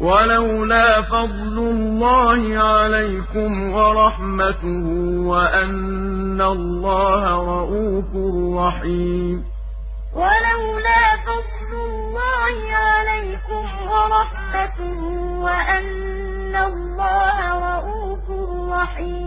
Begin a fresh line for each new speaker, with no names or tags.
ولولا فضل الله عليكم ورحمته وأن الله رؤوف رحيم.
ولولا فضل الله عليكم ورحمته وأن الله رؤوف رحيم.